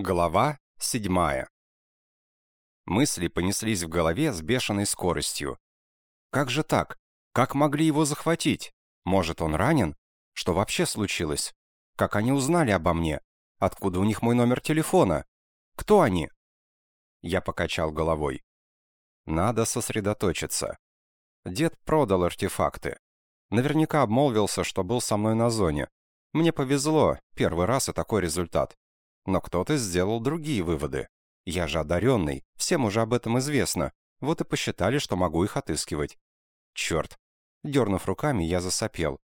Глава седьмая. Мысли понеслись в голове с бешеной скоростью. Как же так? Как могли его захватить? Может, он ранен? Что вообще случилось? Как они узнали обо мне? Откуда у них мой номер телефона? Кто они? Я покачал головой. Надо сосредоточиться. Дед продал артефакты. Наверняка обмолвился, что был со мной на зоне. Мне повезло, первый раз и такой результат. Но кто-то сделал другие выводы. Я же одаренный, всем уже об этом известно. Вот и посчитали, что могу их отыскивать. Черт. Дернув руками, я засопел.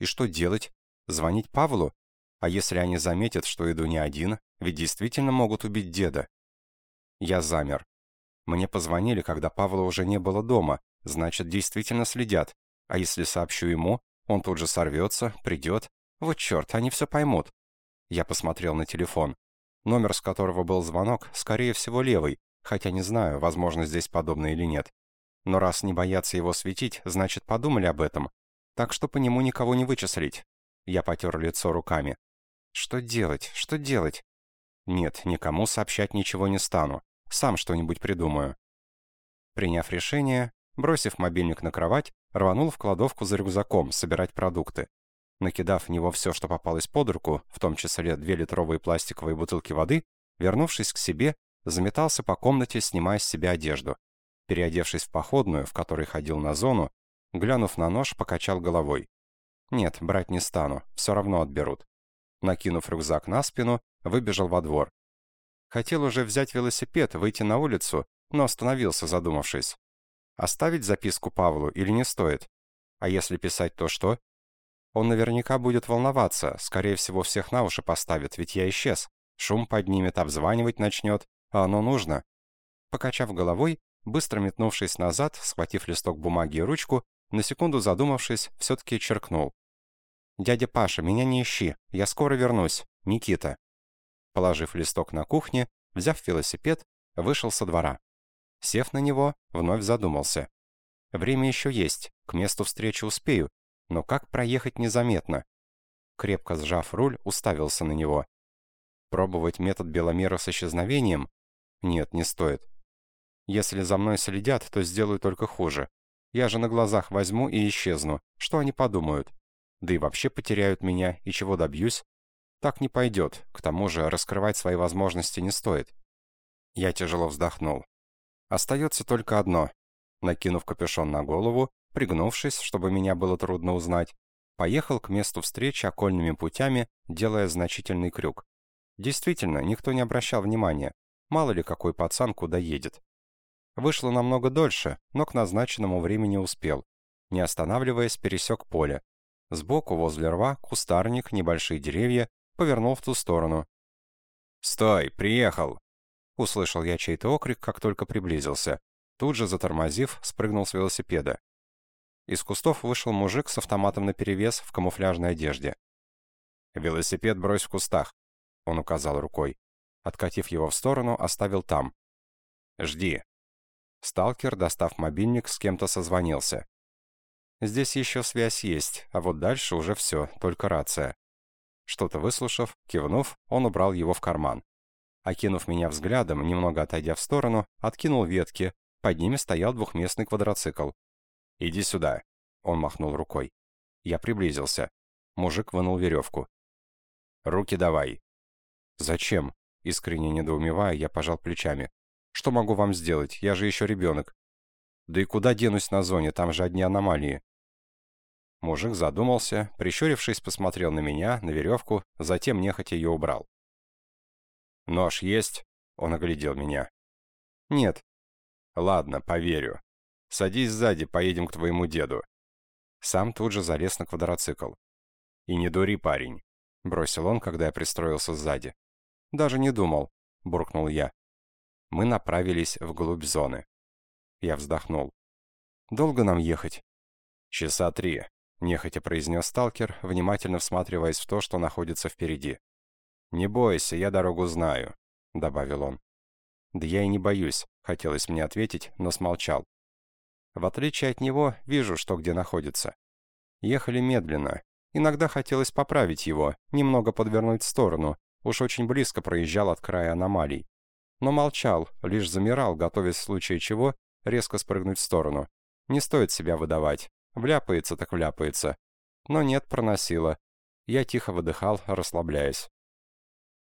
И что делать? Звонить Павлу? А если они заметят, что иду не один, ведь действительно могут убить деда? Я замер. Мне позвонили, когда Павла уже не было дома, значит, действительно следят. А если сообщу ему, он тут же сорвется, придет. Вот черт, они все поймут. Я посмотрел на телефон. Номер, с которого был звонок, скорее всего левый, хотя не знаю, возможно здесь подобное или нет. Но раз не боятся его светить, значит подумали об этом. Так что по нему никого не вычислить. Я потер лицо руками. Что делать? Что делать? Нет, никому сообщать ничего не стану. Сам что-нибудь придумаю. Приняв решение, бросив мобильник на кровать, рванул в кладовку за рюкзаком собирать продукты. Накидав в него все, что попалось под руку, в том числе две литровые пластиковые бутылки воды, вернувшись к себе, заметался по комнате, снимая с себя одежду. Переодевшись в походную, в которой ходил на зону, глянув на нож, покачал головой. «Нет, брать не стану, все равно отберут». Накинув рюкзак на спину, выбежал во двор. Хотел уже взять велосипед, выйти на улицу, но остановился, задумавшись. Оставить записку Павлу или не стоит? А если писать, то что? Он наверняка будет волноваться, скорее всего, всех на уши поставит, ведь я исчез. Шум поднимет, обзванивать начнет, а оно нужно. Покачав головой, быстро метнувшись назад, схватив листок бумаги и ручку, на секунду задумавшись, все-таки черкнул. «Дядя Паша, меня не ищи, я скоро вернусь. Никита». Положив листок на кухне, взяв велосипед, вышел со двора. Сев на него, вновь задумался. Время еще есть, к месту встречи успею, но как проехать незаметно? Крепко сжав руль, уставился на него. Пробовать метод Беломера с исчезновением? Нет, не стоит. Если за мной следят, то сделаю только хуже. Я же на глазах возьму и исчезну. Что они подумают? Да и вообще потеряют меня, и чего добьюсь? Так не пойдет. К тому же раскрывать свои возможности не стоит. Я тяжело вздохнул. Остается только одно. Накинув капюшон на голову, пригнувшись, чтобы меня было трудно узнать, поехал к месту встречи окольными путями, делая значительный крюк. Действительно, никто не обращал внимания. Мало ли какой пацан куда едет. Вышло намного дольше, но к назначенному времени успел. Не останавливаясь, пересек поле. Сбоку, возле рва, кустарник, небольшие деревья, повернул в ту сторону. «Стой, приехал!» Услышал я чей-то окрик, как только приблизился. Тут же, затормозив, спрыгнул с велосипеда. Из кустов вышел мужик с автоматом наперевес в камуфляжной одежде. «Велосипед брось в кустах», — он указал рукой. Откатив его в сторону, оставил там. «Жди». Сталкер, достав мобильник, с кем-то созвонился. «Здесь еще связь есть, а вот дальше уже все, только рация». Что-то выслушав, кивнув, он убрал его в карман. Окинув меня взглядом, немного отойдя в сторону, откинул ветки, под ними стоял двухместный квадроцикл. «Иди сюда!» Он махнул рукой. Я приблизился. Мужик вынул веревку. «Руки давай!» «Зачем?» Искренне недоумевая, я пожал плечами. «Что могу вам сделать? Я же еще ребенок». «Да и куда денусь на зоне? Там же одни аномалии». Мужик задумался, прищурившись, посмотрел на меня, на веревку, затем нехотя ее убрал. «Нож есть?» Он оглядел меня. «Нет». «Ладно, поверю. Садись сзади, поедем к твоему деду». Сам тут же залез на квадроцикл. «И не дури, парень», — бросил он, когда я пристроился сзади. «Даже не думал», — буркнул я. Мы направились вглубь зоны. Я вздохнул. «Долго нам ехать?» «Часа три», — нехотя произнес сталкер, внимательно всматриваясь в то, что находится впереди. «Не бойся, я дорогу знаю», — добавил он. «Да я и не боюсь», — хотелось мне ответить, но смолчал. В отличие от него, вижу, что где находится. Ехали медленно. Иногда хотелось поправить его, немного подвернуть в сторону, Уж очень близко проезжал от края аномалий. Но молчал, лишь замирал, готовясь в случае чего резко спрыгнуть в сторону. Не стоит себя выдавать. Вляпается так вляпается. Но нет, проносило. Я тихо выдыхал, расслабляясь.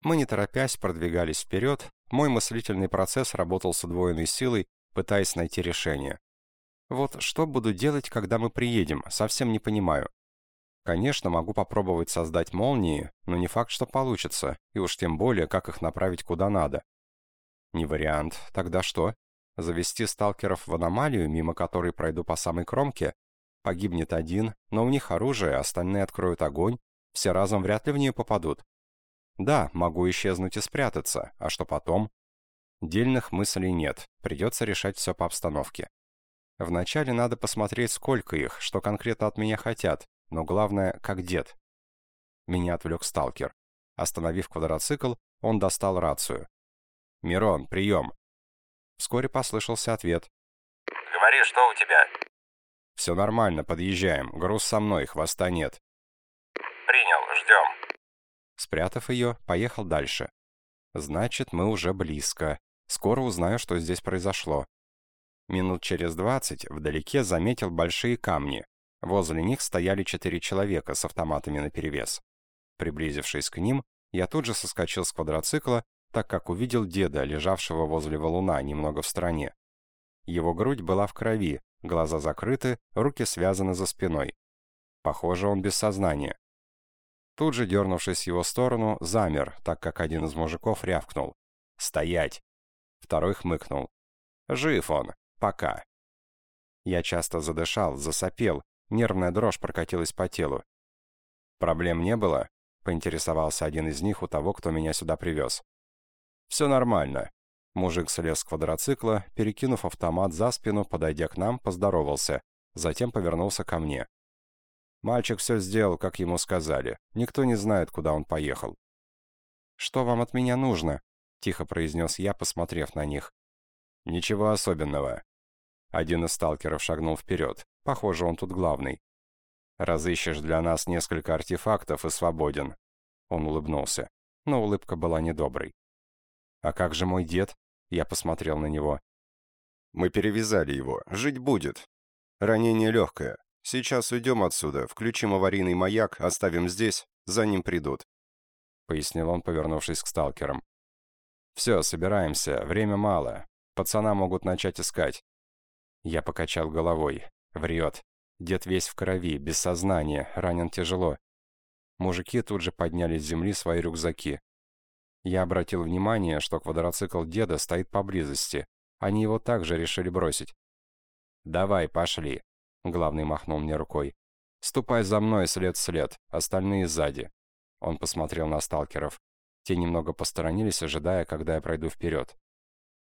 Мы, не торопясь, продвигались вперед. Мой мыслительный процесс работал с удвоенной силой, пытаясь найти решение. Вот что буду делать, когда мы приедем, совсем не понимаю. Конечно, могу попробовать создать молнии, но не факт, что получится, и уж тем более, как их направить куда надо. Не вариант. Тогда что? Завести сталкеров в аномалию, мимо которой пройду по самой кромке? Погибнет один, но у них оружие, остальные откроют огонь, все разом вряд ли в нее попадут. Да, могу исчезнуть и спрятаться, а что потом? Дельных мыслей нет, придется решать все по обстановке. Вначале надо посмотреть, сколько их, что конкретно от меня хотят, но главное, как дед. Меня отвлек сталкер. Остановив квадроцикл, он достал рацию. «Мирон, прием!» Вскоре послышался ответ. «Говори, что у тебя?» «Все нормально, подъезжаем. Груз со мной, хвоста нет». «Принял, ждем». Спрятав ее, поехал дальше. «Значит, мы уже близко. Скоро узнаю, что здесь произошло». Минут через двадцать вдалеке заметил большие камни. Возле них стояли четыре человека с автоматами наперевес. Приблизившись к ним, я тут же соскочил с квадроцикла, так как увидел деда, лежавшего возле валуна, немного в стороне. Его грудь была в крови, глаза закрыты, руки связаны за спиной. Похоже, он без сознания. Тут же, дернувшись в его сторону, замер, так как один из мужиков рявкнул. «Стоять!» Второй хмыкнул. «Жив он. Пока». Я часто задышал, засопел, Нервная дрожь прокатилась по телу. «Проблем не было?» — поинтересовался один из них у того, кто меня сюда привез. «Все нормально». Мужик слез с квадроцикла, перекинув автомат за спину, подойдя к нам, поздоровался, затем повернулся ко мне. Мальчик все сделал, как ему сказали. Никто не знает, куда он поехал. «Что вам от меня нужно?» — тихо произнес я, посмотрев на них. «Ничего особенного». Один из сталкеров шагнул вперед. Похоже, он тут главный. Разыщешь для нас несколько артефактов и свободен. Он улыбнулся, но улыбка была недоброй. А как же мой дед? Я посмотрел на него. Мы перевязали его. Жить будет. Ранение легкое. Сейчас уйдем отсюда, включим аварийный маяк, оставим здесь, за ним придут. Пояснил он, повернувшись к сталкерам. Все, собираемся, время мало. Пацана могут начать искать. Я покачал головой. Врет. Дед весь в крови, без сознания, ранен тяжело. Мужики тут же подняли с земли свои рюкзаки. Я обратил внимание, что квадроцикл деда стоит поблизости. Они его также решили бросить. «Давай, пошли», — главный махнул мне рукой. «Ступай за мной след в след, остальные сзади». Он посмотрел на сталкеров. Те немного посторонились, ожидая, когда я пройду вперед.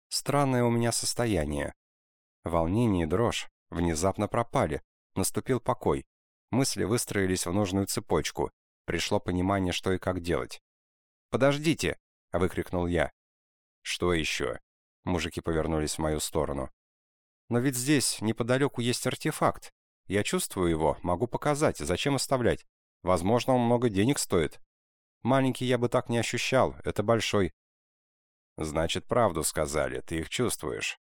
Странное у меня состояние. Волнение и дрожь, внезапно пропали. Наступил покой. Мысли выстроились в нужную цепочку. Пришло понимание, что и как делать. «Подождите!» — выкрикнул я. «Что еще?» Мужики повернулись в мою сторону. «Но ведь здесь, неподалеку, есть артефакт. Я чувствую его, могу показать, зачем оставлять? Возможно, он много денег стоит. Маленький я бы так не ощущал, это большой». «Значит, правду сказали, ты их чувствуешь.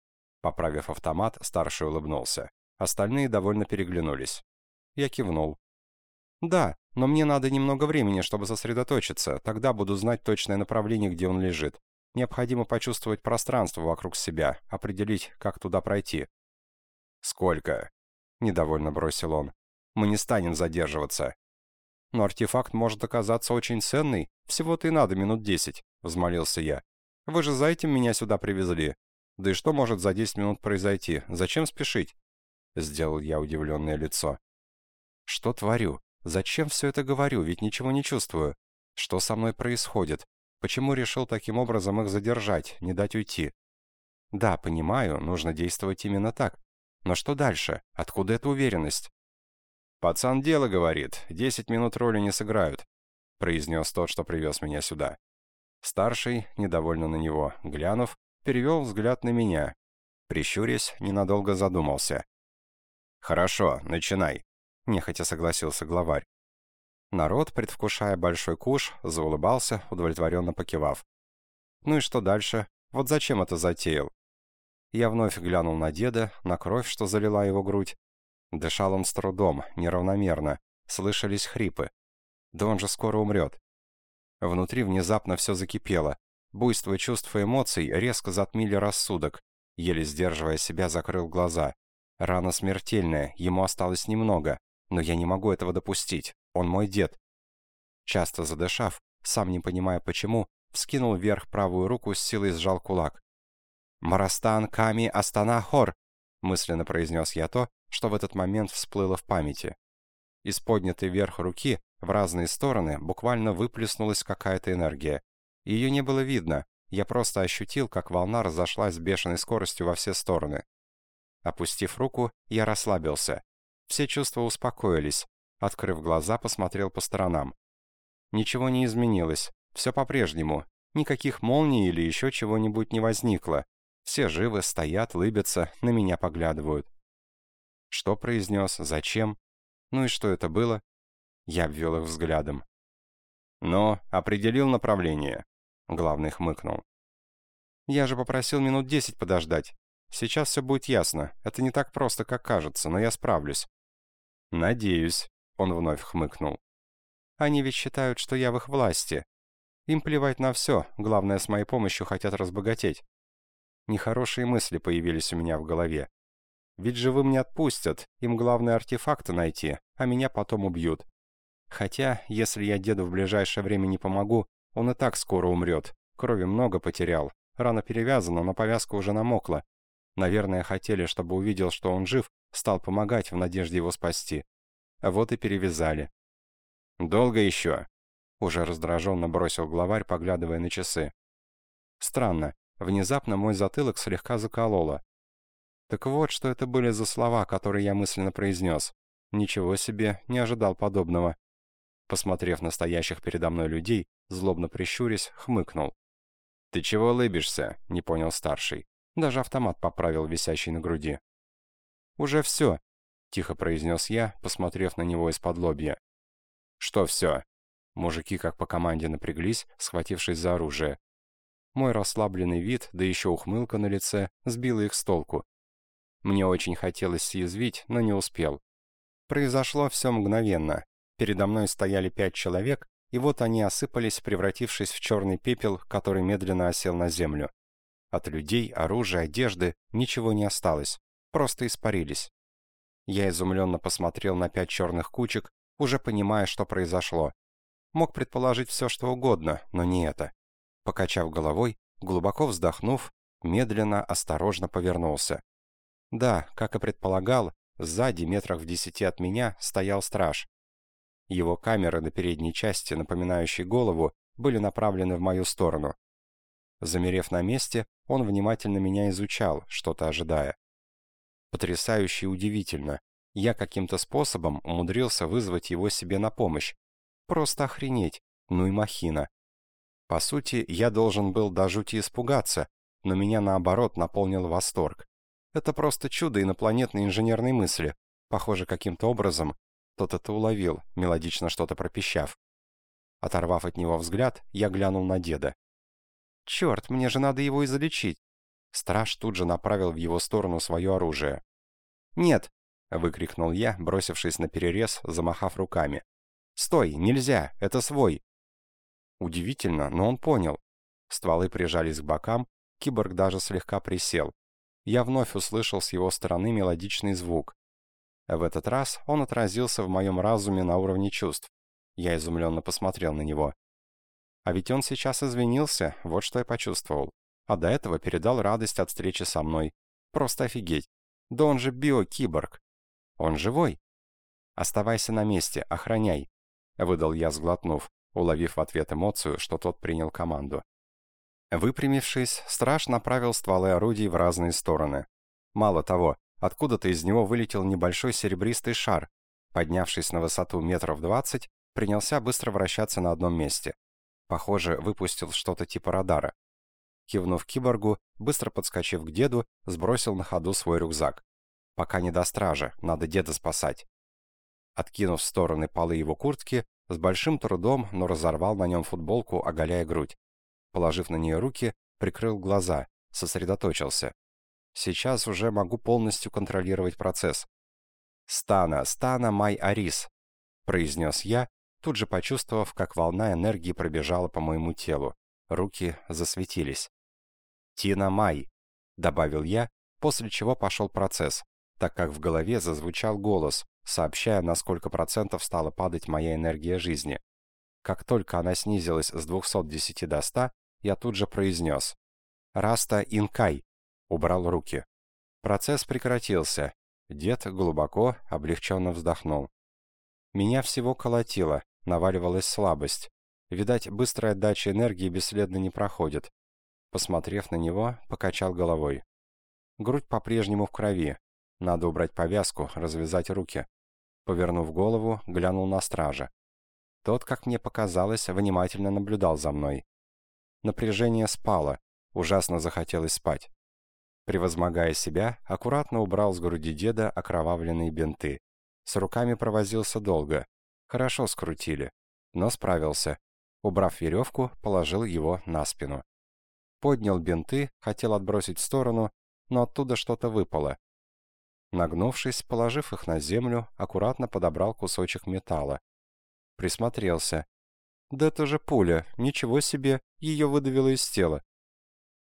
Поправив автомат, старший улыбнулся. Остальные довольно переглянулись. Я кивнул. «Да, но мне надо немного времени, чтобы сосредоточиться. Тогда буду знать точное направление, где он лежит. Необходимо почувствовать пространство вокруг себя, определить, как туда пройти». «Сколько?» — недовольно бросил он. «Мы не станем задерживаться». «Но артефакт может оказаться очень ценный. Всего-то и надо минут десять», — взмолился я. «Вы же за этим меня сюда привезли. Да и что может за 10 минут произойти? Зачем спешить? Сделал я удивленное лицо. Что творю? Зачем все это говорю? Ведь ничего не чувствую. Что со мной происходит? Почему решил таким образом их задержать, не дать уйти? Да, понимаю, нужно действовать именно так. Но что дальше? Откуда эта уверенность? «Пацан дело говорит, десять минут роли не сыграют», произнес тот, что привез меня сюда. Старший, недовольно на него, глянув, перевел взгляд на меня. Прищурясь, ненадолго задумался. «Хорошо, начинай», — нехотя согласился главарь. Народ, предвкушая большой куш, заулыбался, удовлетворенно покивав. Ну и что дальше? Вот зачем это затеял? Я вновь глянул на деда, на кровь, что залила его грудь. Дышал он с трудом, неравномерно. Слышались хрипы. Да он же скоро умрет. Внутри внезапно все закипело. Буйство чувств и эмоций резко затмили рассудок. Еле сдерживая себя, закрыл глаза. Рана смертельная, ему осталось немного. Но я не могу этого допустить. Он мой дед. Часто задышав, сам не понимая почему, вскинул вверх правую руку, с силой сжал кулак. «Марастан Ками Астана Хор!» мысленно произнес я то, что в этот момент всплыло в памяти. Из поднятой вверх руки в разные стороны буквально выплеснулась какая-то энергия. Ее не было видно, я просто ощутил, как волна разошлась с бешеной скоростью во все стороны. Опустив руку, я расслабился. Все чувства успокоились. Открыв глаза, посмотрел по сторонам. Ничего не изменилось, все по-прежнему. Никаких молний или еще чего-нибудь не возникло. Все живы, стоят, лыбятся, на меня поглядывают. Что произнес, зачем? Ну и что это было? Я обвел их взглядом. Но определил направление. Главный хмыкнул. Я же попросил минут десять подождать. Сейчас все будет ясно. Это не так просто, как кажется, но я справлюсь. Надеюсь, он вновь хмыкнул. Они ведь считают, что я в их власти. Им плевать на все, главное, с моей помощью хотят разбогатеть. Нехорошие мысли появились у меня в голове. Ведь живым не отпустят, им главное артефакты найти, а меня потом убьют. Хотя, если я деду в ближайшее время не помогу, он и так скоро умрет. Крови много потерял. Рана перевязана, но повязка уже намокла. Наверное, хотели, чтобы увидел, что он жив, стал помогать в надежде его спасти. А вот и перевязали. «Долго еще?» Уже раздраженно бросил главарь, поглядывая на часы. Странно. Внезапно мой затылок слегка закололо. Так вот, что это были за слова, которые я мысленно произнес. Ничего себе, не ожидал подобного. Посмотрев на стоящих передо мной людей, злобно прищурясь, хмыкнул. «Ты чего лыбишься?» — не понял старший. Даже автомат поправил висящий на груди. «Уже все», — тихо произнес я, посмотрев на него из-под лобья. «Что все?» Мужики как по команде напряглись, схватившись за оружие. Мой расслабленный вид, да еще ухмылка на лице, сбила их с толку. Мне очень хотелось съязвить, но не успел. Произошло все мгновенно. Передо мной стояли пять человек, и вот они осыпались, превратившись в черный пепел, который медленно осел на землю. От людей, оружия, одежды ничего не осталось, просто испарились. Я изумленно посмотрел на пять черных кучек, уже понимая, что произошло. Мог предположить все, что угодно, но не это. Покачав головой, глубоко вздохнув, медленно, осторожно повернулся. Да, как и предполагал, сзади, метрах в десяти от меня, стоял страж. Его камеры на передней части, напоминающей голову, были направлены в мою сторону. Замерев на месте, он внимательно меня изучал, что-то ожидая. Потрясающе и удивительно. Я каким-то способом умудрился вызвать его себе на помощь. Просто охренеть. Ну и махина. По сути, я должен был до жути испугаться, но меня наоборот наполнил восторг. Это просто чудо инопланетной инженерной мысли. Похоже, каким-то образом тот это уловил, мелодично что-то пропищав. Оторвав от него взгляд, я глянул на деда. «Черт, мне же надо его излечить!» Страж тут же направил в его сторону свое оружие. «Нет!» — выкрикнул я, бросившись на перерез, замахав руками. «Стой! Нельзя! Это свой!» Удивительно, но он понял. Стволы прижались к бокам, киборг даже слегка присел. Я вновь услышал с его стороны мелодичный звук. В этот раз он отразился в моем разуме на уровне чувств. Я изумленно посмотрел на него. А ведь он сейчас извинился, вот что я почувствовал. А до этого передал радость от встречи со мной. Просто офигеть. Да он же биокиборг. Он живой. Оставайся на месте, охраняй. Выдал я, сглотнув, уловив в ответ эмоцию, что тот принял команду. Выпрямившись, страж направил стволы орудий в разные стороны. Мало того, откуда-то из него вылетел небольшой серебристый шар. Поднявшись на высоту метров двадцать, принялся быстро вращаться на одном месте. Похоже, выпустил что-то типа радара. Кивнув киборгу, быстро подскочив к деду, сбросил на ходу свой рюкзак. Пока не до стража, надо деда спасать. Откинув в стороны полы его куртки, С большим трудом, но разорвал на нем футболку, оголяя грудь. Положив на нее руки, прикрыл глаза, сосредоточился. Сейчас уже могу полностью контролировать процесс. «Стана, стана май арис», — произнес я, тут же почувствовав, как волна энергии пробежала по моему телу. Руки засветились. «Тина май», — добавил я, после чего пошел процесс, так как в голове зазвучал голос, сообщая, на сколько процентов стала падать моя энергия жизни. Как только она снизилась с 210 до 100, я тут же произнес «Раста инкай», убрал руки. Процесс прекратился. Дед глубоко, облегченно вздохнул. Меня всего колотило, наваливалась слабость. Видать, быстрая отдача энергии бесследно не проходит. Посмотрев на него, покачал головой. Грудь по-прежнему в крови. Надо убрать повязку, развязать руки. Повернув голову, глянул на стража. Тот, как мне показалось, внимательно наблюдал за мной. Напряжение спало, ужасно захотелось спать. Превозмогая себя, аккуратно убрал с груди деда окровавленные бинты. С руками провозился долго. Хорошо скрутили, но справился. Убрав веревку, положил его на спину. Поднял бинты, хотел отбросить в сторону, но оттуда что-то выпало. Нагнувшись, положив их на землю, аккуратно подобрал кусочек металла. Присмотрелся. «Да это же пуля! Ничего себе! Ее выдавило из тела!»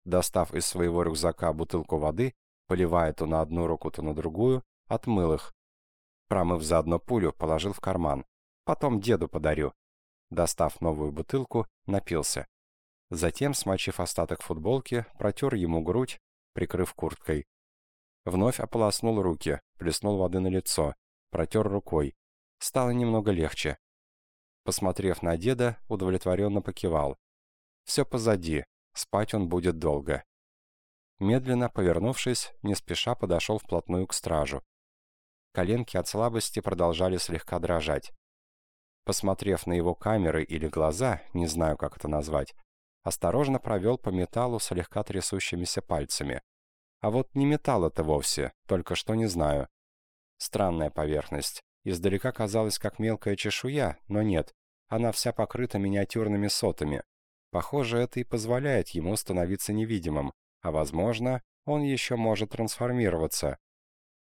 Достав из своего рюкзака бутылку воды, поливая то на одну руку, то на другую, отмыл их. Промыв заодно пулю, положил в карман. Потом деду подарю. Достав новую бутылку, напился. Затем, смочив остаток футболки, протер ему грудь, прикрыв курткой. Вновь ополоснул руки, плеснул воды на лицо, протер рукой. Стало немного легче. Посмотрев на деда, удовлетворенно покивал. Все позади, спать он будет долго. Медленно повернувшись, не спеша подошел вплотную к стражу. Коленки от слабости продолжали слегка дрожать. Посмотрев на его камеры или глаза, не знаю, как это назвать, осторожно провел по металлу слегка трясущимися пальцами. А вот не металл это вовсе, только что не знаю. Странная поверхность. Издалека казалась как мелкая чешуя, но нет. Она вся покрыта миниатюрными сотами. Похоже, это и позволяет ему становиться невидимым, а возможно, он еще может трансформироваться.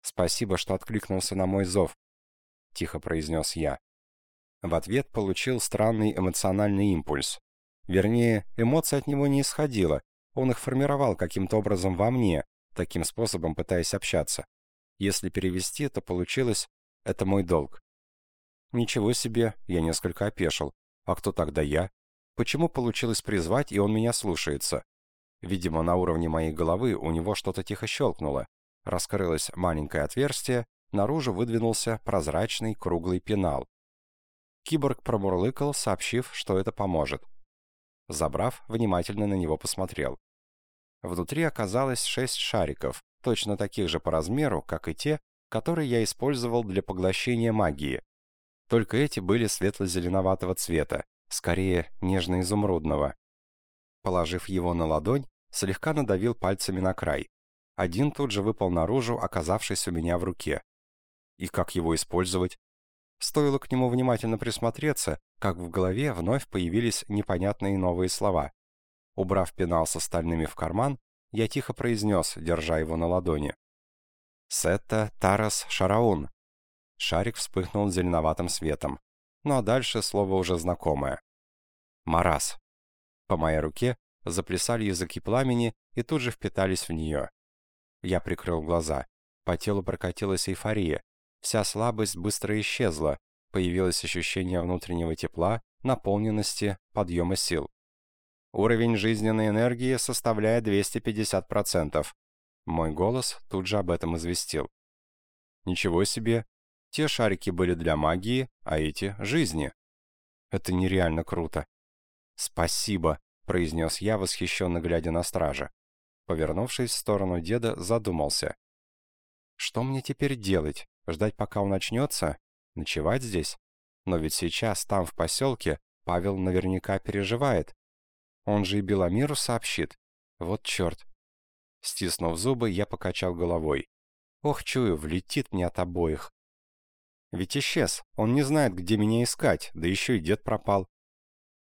«Спасибо, что откликнулся на мой зов», — тихо произнес я. В ответ получил странный эмоциональный импульс. Вернее, эмоций от него не исходило, он их формировал каким-то образом во мне, таким способом пытаясь общаться. Если перевести, то получилось «это мой долг». Ничего себе, я несколько опешил. А кто тогда я? Почему получилось призвать, и он меня слушается? Видимо, на уровне моей головы у него что-то тихо щелкнуло. Раскрылось маленькое отверстие, наружу выдвинулся прозрачный круглый пенал. Киборг промурлыкал, сообщив, что это поможет. Забрав, внимательно на него посмотрел. Внутри оказалось шесть шариков, точно таких же по размеру, как и те, которые я использовал для поглощения магии. Только эти были светло-зеленоватого цвета, скорее нежно-изумрудного. Положив его на ладонь, слегка надавил пальцами на край. Один тут же выпал наружу, оказавшись у меня в руке. И как его использовать? Стоило к нему внимательно присмотреться, как в голове вновь появились непонятные новые слова. Убрав пенал с остальными в карман, я тихо произнес, держа его на ладони. «Сетта Тарас Шараун». Шарик вспыхнул зеленоватым светом. Ну а дальше слово уже знакомое. «Марас». По моей руке заплясали языки пламени и тут же впитались в нее. Я прикрыл глаза. По телу прокатилась эйфория. Вся слабость быстро исчезла. Появилось ощущение внутреннего тепла, наполненности, подъема сил. Уровень жизненной энергии составляет 250%. Мой голос тут же об этом известил. Ничего себе. Те шарики были для магии, а эти — жизни. Это нереально круто. Спасибо, произнес я, восхищенно глядя на стража. Повернувшись в сторону деда, задумался. Что мне теперь делать? Ждать, пока он начнется? Ночевать здесь? Но ведь сейчас, там, в поселке, Павел наверняка переживает, он же и Беломиру сообщит. Вот черт. Стиснув зубы, я покачал головой. Ох, чую, влетит мне от обоих. Ведь исчез. Он не знает, где меня искать, да еще и дед пропал.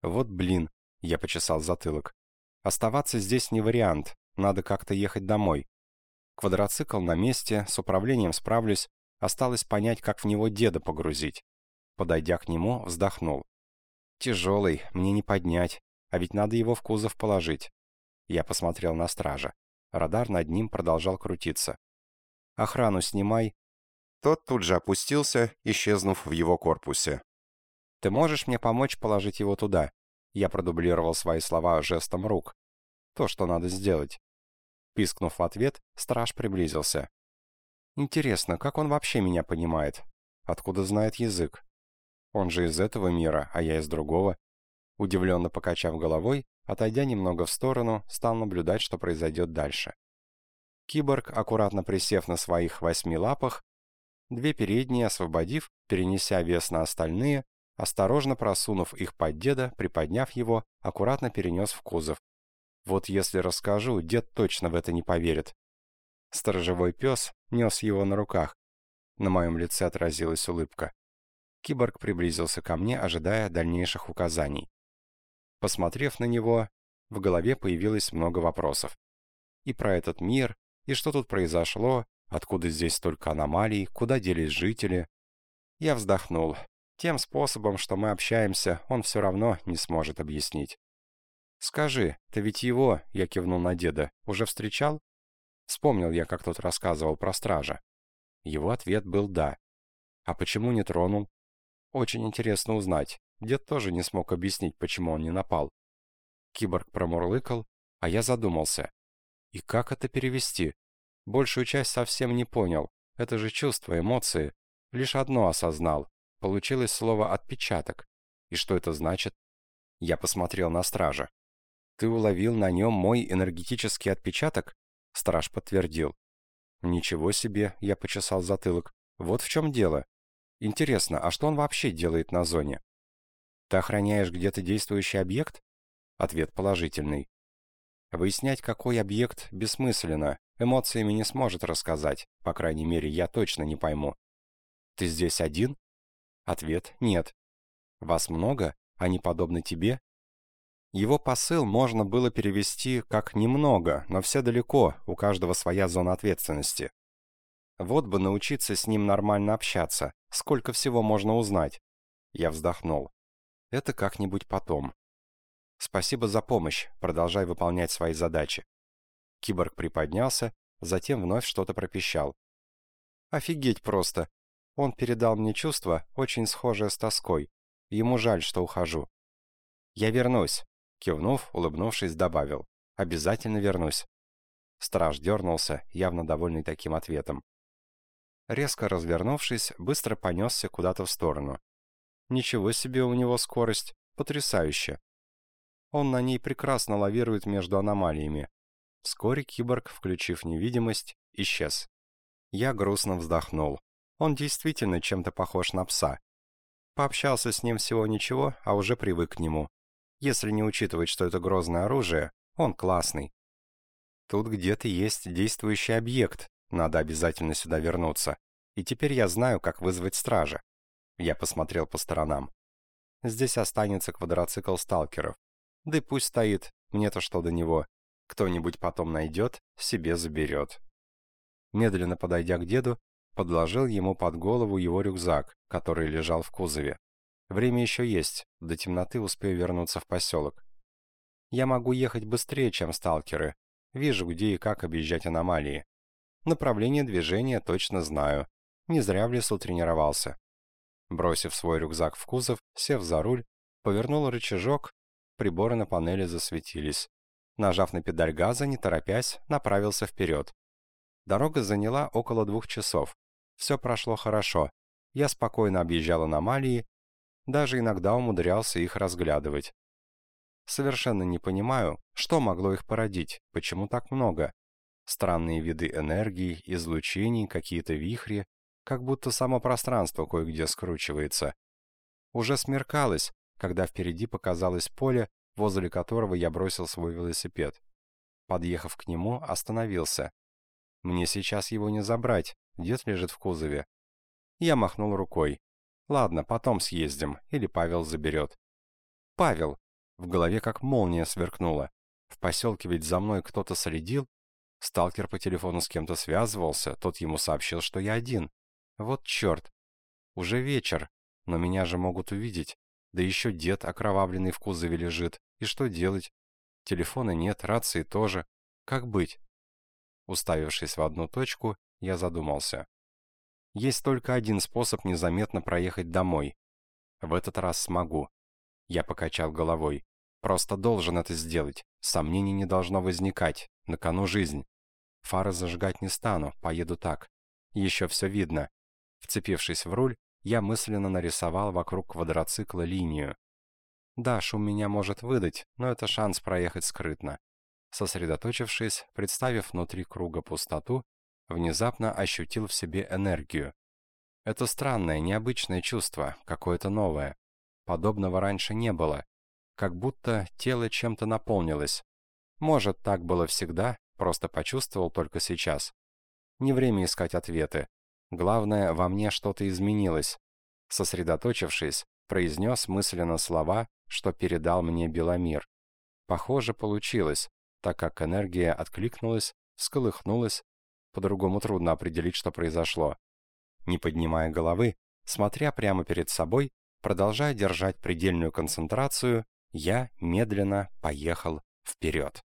Вот блин, я почесал затылок. Оставаться здесь не вариант, надо как-то ехать домой. Квадроцикл на месте, с управлением справлюсь, осталось понять, как в него деда погрузить. Подойдя к нему, вздохнул. Тяжелый, мне не поднять, а ведь надо его в кузов положить. Я посмотрел на стража. Радар над ним продолжал крутиться. «Охрану снимай». Тот тут же опустился, исчезнув в его корпусе. «Ты можешь мне помочь положить его туда?» Я продублировал свои слова жестом рук. «То, что надо сделать». Пискнув в ответ, страж приблизился. «Интересно, как он вообще меня понимает? Откуда знает язык? Он же из этого мира, а я из другого». Удивленно покачав головой, отойдя немного в сторону, стал наблюдать, что произойдет дальше. Киборг, аккуратно присев на своих восьми лапах, две передние освободив, перенеся вес на остальные, осторожно просунув их под деда, приподняв его, аккуратно перенес в кузов. Вот если расскажу, дед точно в это не поверит. Сторожевой пес нес его на руках. На моем лице отразилась улыбка. Киборг приблизился ко мне, ожидая дальнейших указаний. Посмотрев на него, в голове появилось много вопросов. И про этот мир, и что тут произошло, откуда здесь столько аномалий, куда делись жители. Я вздохнул. Тем способом, что мы общаемся, он все равно не сможет объяснить. «Скажи, ты ведь его, — я кивнул на деда, — уже встречал?» Вспомнил я, как тот рассказывал про стража. Его ответ был «да». «А почему не тронул?» «Очень интересно узнать. Дед тоже не смог объяснить, почему он не напал. Киборг промурлыкал, а я задумался. И как это перевести? Большую часть совсем не понял. Это же чувства, эмоции. Лишь одно осознал. Получилось слово «отпечаток». И что это значит? Я посмотрел на стража. «Ты уловил на нем мой энергетический отпечаток?» Страж подтвердил. «Ничего себе!» — я почесал затылок. «Вот в чем дело. Интересно, а что он вообще делает на зоне?» Ты охраняешь где-то действующий объект? Ответ положительный. Выяснять, какой объект, бессмысленно. Эмоциями не сможет рассказать. По крайней мере, я точно не пойму. Ты здесь один? Ответ – нет. Вас много? Они подобны тебе? Его посыл можно было перевести как «немного», но все далеко, у каждого своя зона ответственности. Вот бы научиться с ним нормально общаться, сколько всего можно узнать. Я вздохнул. Это как-нибудь потом. Спасибо за помощь, продолжай выполнять свои задачи. Киборг приподнялся, затем вновь что-то пропищал. Офигеть просто. Он передал мне чувство, очень схожее с тоской. Ему жаль, что ухожу. Я вернусь, кивнув, улыбнувшись, добавил. Обязательно вернусь. Страж дернулся, явно довольный таким ответом. Резко развернувшись, быстро понесся куда-то в сторону. Ничего себе у него скорость, потрясающе. Он на ней прекрасно лавирует между аномалиями. Вскоре киборг, включив невидимость, исчез. Я грустно вздохнул. Он действительно чем-то похож на пса. Пообщался с ним всего ничего, а уже привык к нему. Если не учитывать, что это грозное оружие, он классный. Тут где-то есть действующий объект, надо обязательно сюда вернуться. И теперь я знаю, как вызвать стража. Я посмотрел по сторонам. Здесь останется квадроцикл сталкеров. Да и пусть стоит, мне-то что до него. Кто-нибудь потом найдет, себе заберет. Медленно подойдя к деду, подложил ему под голову его рюкзак, который лежал в кузове. Время еще есть, до темноты успею вернуться в поселок. Я могу ехать быстрее, чем сталкеры. Вижу, где и как объезжать аномалии. Направление движения точно знаю. Не зря в лесу тренировался. Бросив свой рюкзак в кузов, сев за руль, повернул рычажок, приборы на панели засветились. Нажав на педаль газа, не торопясь, направился вперед. Дорога заняла около двух часов. Все прошло хорошо. Я спокойно объезжал аномалии, даже иногда умудрялся их разглядывать. Совершенно не понимаю, что могло их породить, почему так много. Странные виды энергии, излучений, какие-то вихри, как будто само пространство кое-где скручивается. Уже смеркалось, когда впереди показалось поле, возле которого я бросил свой велосипед. Подъехав к нему, остановился. Мне сейчас его не забрать, дед лежит в кузове. Я махнул рукой. Ладно, потом съездим, или Павел заберет. Павел! В голове как молния сверкнула. В поселке ведь за мной кто-то следил. Сталкер по телефону с кем-то связывался, тот ему сообщил, что я один. Вот черт. Уже вечер, но меня же могут увидеть. Да еще дед окровавленный в кузове лежит. И что делать? Телефона нет, рации тоже. Как быть? Уставившись в одну точку, я задумался. Есть только один способ незаметно проехать домой. В этот раз смогу. Я покачал головой. Просто должен это сделать. Сомнений не должно возникать. На кону жизнь. Фары зажигать не стану, поеду так. Еще все видно. Вцепившись в руль, я мысленно нарисовал вокруг квадроцикла линию. Да, шум меня может выдать, но это шанс проехать скрытно. Сосредоточившись, представив внутри круга пустоту, внезапно ощутил в себе энергию. Это странное, необычное чувство, какое-то новое. Подобного раньше не было. Как будто тело чем-то наполнилось. Может, так было всегда, просто почувствовал только сейчас. Не время искать ответы. Главное, во мне что-то изменилось. Сосредоточившись, произнес мысленно слова, что передал мне Беломир. Похоже, получилось, так как энергия откликнулась, всколыхнулась, по-другому трудно определить, что произошло. Не поднимая головы, смотря прямо перед собой, продолжая держать предельную концентрацию, я медленно поехал вперед.